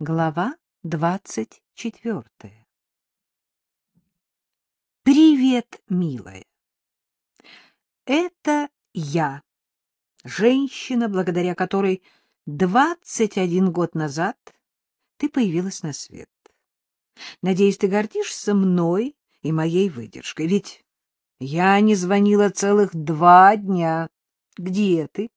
Глава двадцать четвертая Привет, милая. Это я, женщина, благодаря которой двадцать один год назад ты появилась на свет. Надеюсь, ты гордишься мной и моей выдержкой, ведь я не звонила целых два дня. Где ты?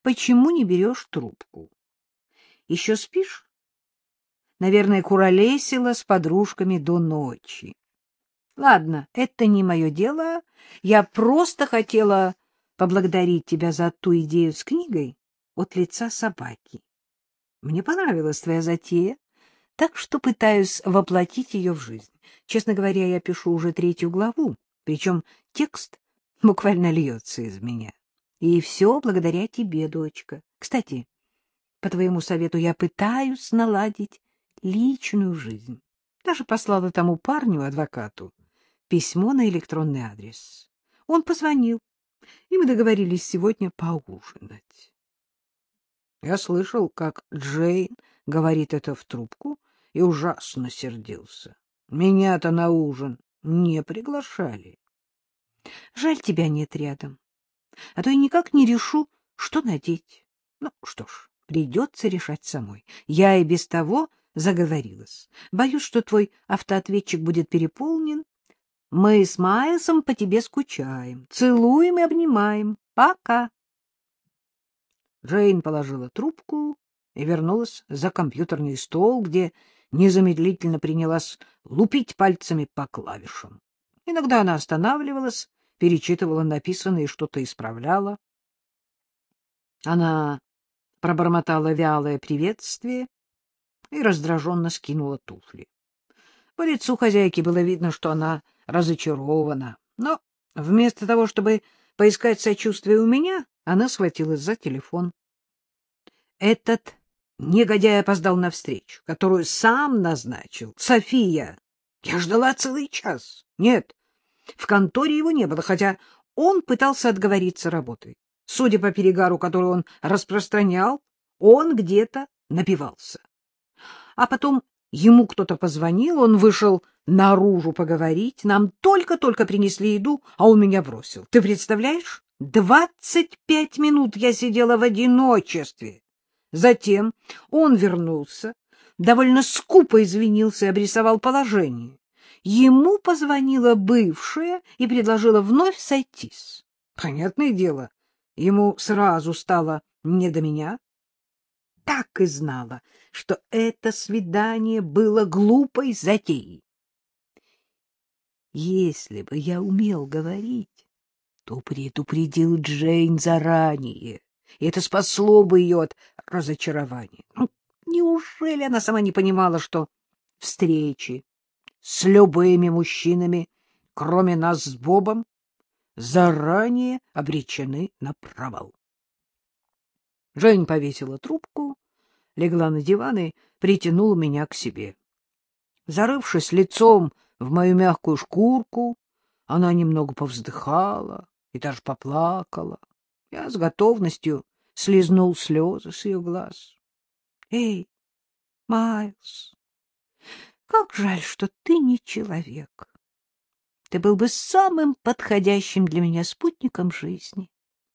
Почему не берешь трубку? Еще спишь? Наверное, куролесила с подружками до ночи. Ладно, это не мое дело. Я просто хотела поблагодарить тебя за ту идею с книгой от лица собаки. Мне понравилась твоя затея, так что пытаюсь воплотить ее в жизнь. Честно говоря, я пишу уже третью главу, причем текст буквально льется из меня. И все благодаря тебе, дочка. Кстати, по твоему совету я пытаюсь наладить личную жизнь. Даже послала тому парню, адвокату, письмо на электронный адрес. Он позвонил, и мы договорились сегодня поужинать. Я слышал, как Джейн говорит это в трубку, и ужасно сердился. Меня-то на ужин не приглашали. Жаль, тебя нет рядом. А то я никак не решу, что надеть. Ну, что ж, придется решать самой. Я и без того заговорилась. Боюсь, что твой автоответчик будет переполнен. Мы с Майсом по тебе скучаем, целуем и обнимаем. Пока. Джейн положила трубку и вернулась за компьютерный стол, где незамедлительно принялась лупить пальцами по клавишам. Иногда она останавливалась, перечитывала написанное и что-то исправляла. Она пробормотала вялое приветствие и раздраженно скинула туфли. По лицу хозяйки было видно, что она разочарована, но вместо того, чтобы поискать сочувствие у меня, она схватилась за телефон. Этот негодяй опоздал на встречу, которую сам назначил. София, я ждала целый час. Нет, в конторе его не было, хотя он пытался отговориться работой. Судя по перегару, который он распространял, он где-то напивался. А потом ему кто-то позвонил, он вышел наружу поговорить. Нам только-только принесли еду, а он меня бросил. Ты представляешь? Двадцать пять минут я сидела в одиночестве. Затем он вернулся, довольно скупо извинился и обрисовал положение. Ему позвонила бывшая и предложила вновь сойтись. Понятное дело, ему сразу стало не до меня так и знала, что это свидание было глупой затеей. Если бы я умел говорить, то предупредил Джейн заранее, и это спасло бы ее от разочарования. Ну, неужели она сама не понимала, что встречи с любыми мужчинами, кроме нас с Бобом, заранее обречены на провал? Жень повесила трубку, легла на диван и притянула меня к себе. Зарывшись лицом в мою мягкую шкурку, она немного повздыхала и даже поплакала. Я с готовностью слезнул слезы с ее глаз. — Эй, Майлз, как жаль, что ты не человек. Ты был бы самым подходящим для меня спутником жизни.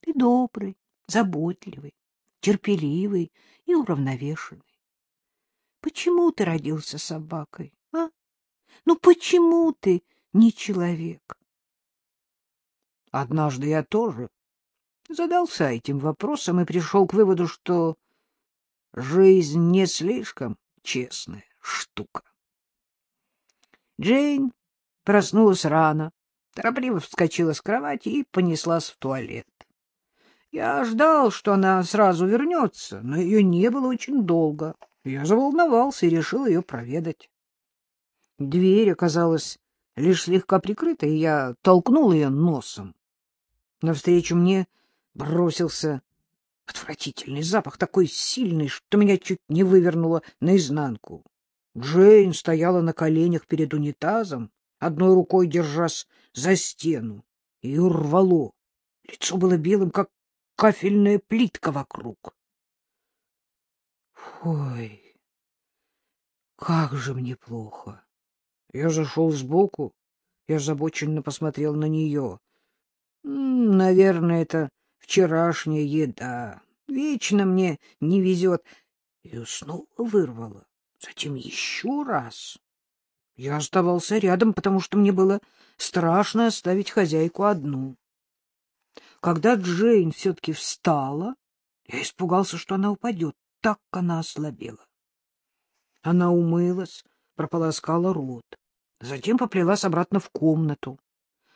Ты добрый, заботливый, терпеливый и уравновешенный. Почему ты родился собакой, а? Ну почему ты не человек? Однажды я тоже задался этим вопросом и пришел к выводу, что жизнь не слишком честная штука. Джейн проснулась рано, торопливо вскочила с кровати и понеслась в туалет. Я ждал, что она сразу вернется, но ее не было очень долго. Я заволновался и решил ее проведать. Дверь оказалась лишь слегка прикрыта, и я толкнул ее носом. Навстречу мне бросился отвратительный запах, такой сильный, что меня чуть не вывернуло наизнанку. Джейн стояла на коленях перед унитазом, одной рукой держась за стену. Ее рвало. Лицо было белым, как кафельная плитка вокруг. Ой, Как же мне плохо. Я зашел сбоку и озабоченно посмотрел на нее. Наверное, это вчерашняя еда. Вечно мне не везет. Ее снова вырвало. Затем еще раз. Я оставался рядом, потому что мне было страшно оставить хозяйку одну. Когда Джейн все-таки встала, я испугался, что она упадет. Так она ослабела. Она умылась, прополоскала рот. Затем поплелась обратно в комнату.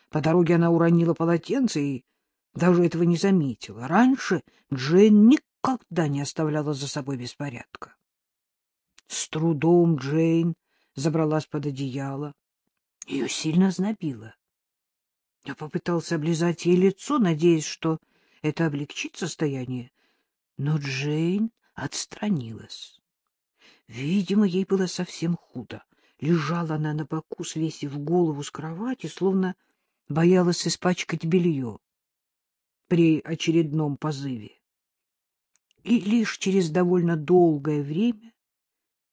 По дороге она уронила полотенце и даже этого не заметила. Раньше Джейн никогда не оставляла за собой беспорядка. С трудом Джейн забралась под одеяло. Ее сильно знобило. Я попытался облизать ей лицо, надеясь, что это облегчит состояние, но Джейн отстранилась. Видимо, ей было совсем худо. Лежала она на боку, свесив голову с кровати, словно боялась испачкать белье при очередном позыве. И лишь через довольно долгое время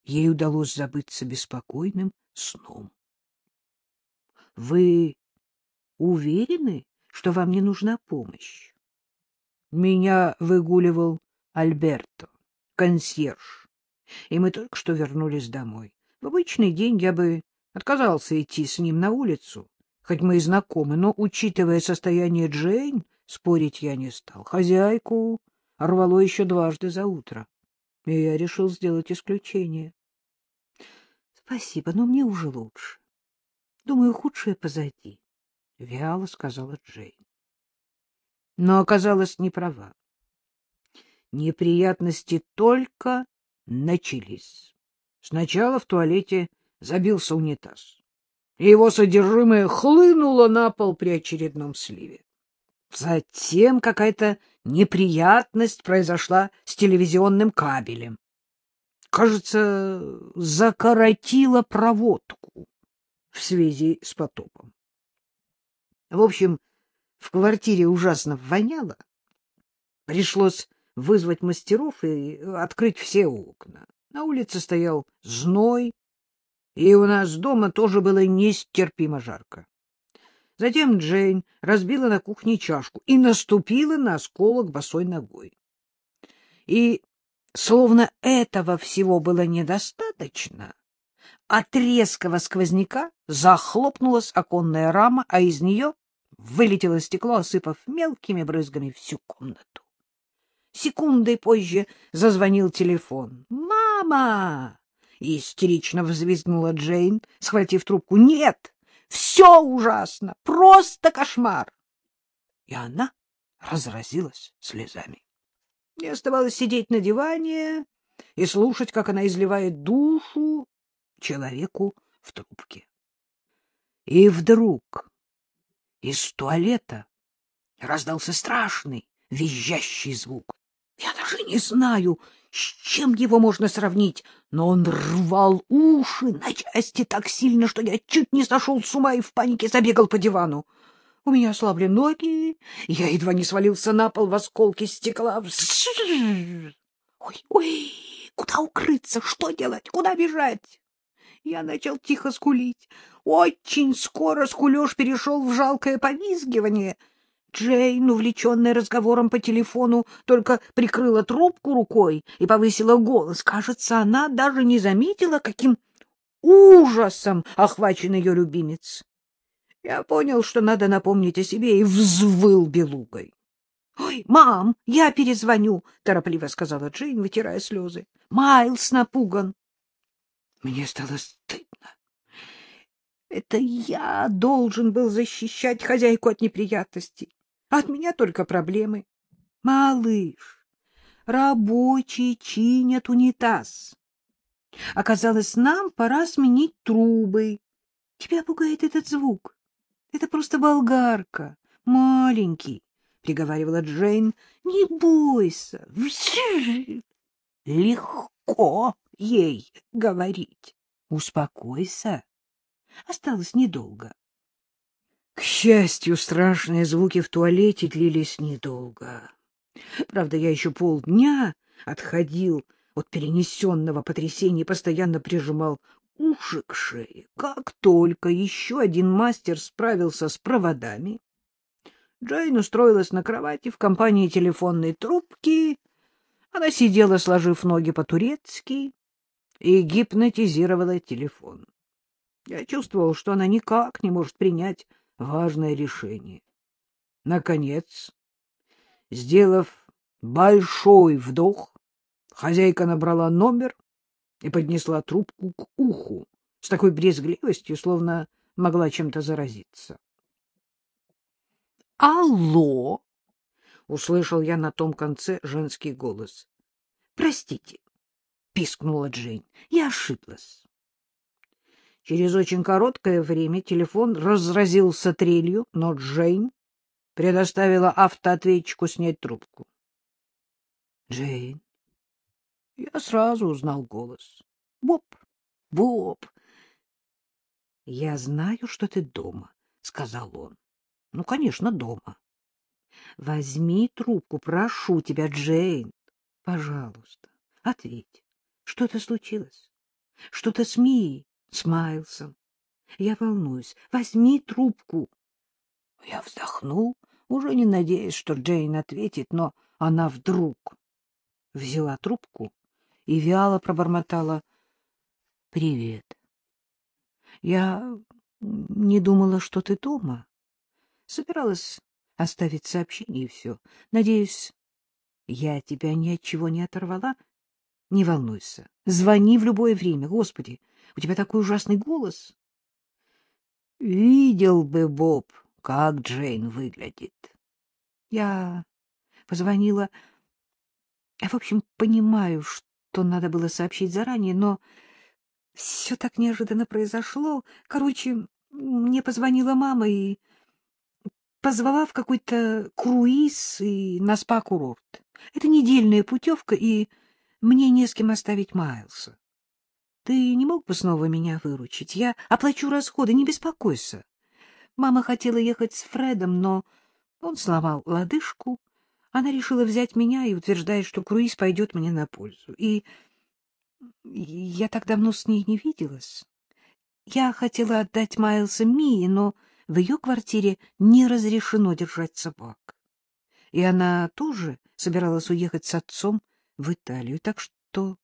ей удалось забыться беспокойным сном. — Вы уверены, что вам не нужна помощь? Меня выгуливал Альберто, консьерж, и мы только что вернулись домой. В обычный день я бы отказался идти с ним на улицу, хоть мы и знакомы, но, учитывая состояние Джейн, спорить я не стал. Хозяйку рвало еще дважды за утро, и я решил сделать исключение. — Спасибо, но мне уже лучше. Думаю, худшее позади, — вяло сказала Джейн. Но оказалась не права. Неприятности только начались. Сначала в туалете забился унитаз, и его содержимое хлынуло на пол при очередном сливе. Затем какая-то неприятность произошла с телевизионным кабелем. Кажется, закоротила проводку в связи с потопом. В общем, в квартире ужасно воняло. Пришлось вызвать мастеров и открыть все окна. На улице стоял зной, и у нас дома тоже было нестерпимо жарко. Затем Джейн разбила на кухне чашку и наступила на осколок босой ногой. И, словно этого всего было недостаточно, от резкого сквозняка захлопнулась оконная рама, а из нее вылетело стекло, осыпав мелкими брызгами всю комнату. Секундой позже зазвонил телефон. «Мама!» — истерично взвизгнула Джейн, схватив трубку. «Нет! Все ужасно! Просто кошмар!» И она разразилась слезами. Не оставалось сидеть на диване и слушать, как она изливает душу человеку в трубке. И вдруг из туалета раздался страшный визжащий звук. Я даже не знаю, с чем его можно сравнить, но он рвал уши на части так сильно, что я чуть не сошел с ума и в панике забегал по дивану. У меня ослабли ноги, я едва не свалился на пол в осколки стекла. Ой, ой, куда укрыться, что делать, куда бежать? Я начал тихо скулить. Очень скоро скулеж перешел в жалкое повизгивание — Джейн, увлеченная разговором по телефону, только прикрыла трубку рукой и повысила голос. Кажется, она даже не заметила, каким ужасом охвачен ее любимец. Я понял, что надо напомнить о себе, и взвыл белугой. — Ой, мам, я перезвоню, — торопливо сказала Джейн, вытирая слезы. — Майлз напуган. Мне стало стыдно. Это я должен был защищать хозяйку от неприятностей. От меня только проблемы. Малыш, рабочие чинят унитаз. Оказалось, нам пора сменить трубы. Тебя пугает этот звук. Это просто болгарка. Маленький, — приговаривала Джейн. Не бойся. Легко ей говорить. Успокойся. Осталось недолго. К счастью, страшные звуки в туалете длились недолго. Правда, я еще полдня отходил от перенесенного потрясения постоянно прижимал уши к шее. Как только еще один мастер справился с проводами, Джейн устроилась на кровати в компании телефонной трубки. Она сидела, сложив ноги по-турецки, и гипнотизировала телефон. Я чувствовал, что она никак не может принять важное решение. Наконец, сделав большой вдох, хозяйка набрала номер и поднесла трубку к уху с такой брезгливостью, словно могла чем-то заразиться. «Алло!» — услышал я на том конце женский голос. «Простите», — пискнула Джейн, — «я ошиблась». Через очень короткое время телефон разразился трелью, но Джейн предоставила автоответчику снять трубку. «Джейн». Я сразу узнал голос. «Боб! Боб!» «Я знаю, что ты дома», — сказал он. — Ну, конечно, дома. — Возьми трубку, прошу тебя, Джейн. Пожалуйста, ответь. Что-то случилось? Что-то с Мией, с Майлсом? Я волнуюсь. Возьми трубку. Я вздохнул, уже не надеясь, что Джейн ответит, но она вдруг взяла трубку и вяло пробормотала «Привет». Я не думала, что ты дома. Собиралась оставить сообщение и все. Надеюсь, я тебя ни от чего не оторвала? Не волнуйся. Звони в любое время. Господи, у тебя такой ужасный голос. Видел бы, Боб, как Джейн выглядит. Я позвонила... Я, в общем, понимаю, что надо было сообщить заранее, но все так неожиданно произошло. Короче, мне позвонила мама и позвала в какой-то круиз и на спа-курорт. Это недельная путевка, и мне не с кем оставить Майлса. Ты не мог бы снова меня выручить? Я оплачу расходы, не беспокойся. Мама хотела ехать с Фредом, но он сломал лодыжку. Она решила взять меня и утверждает, что круиз пойдет мне на пользу. И я так давно с ней не виделась. Я хотела отдать Майлса Мии, но в ее квартире не разрешено держать собак. И она тоже собиралась уехать с отцом в Италию, так что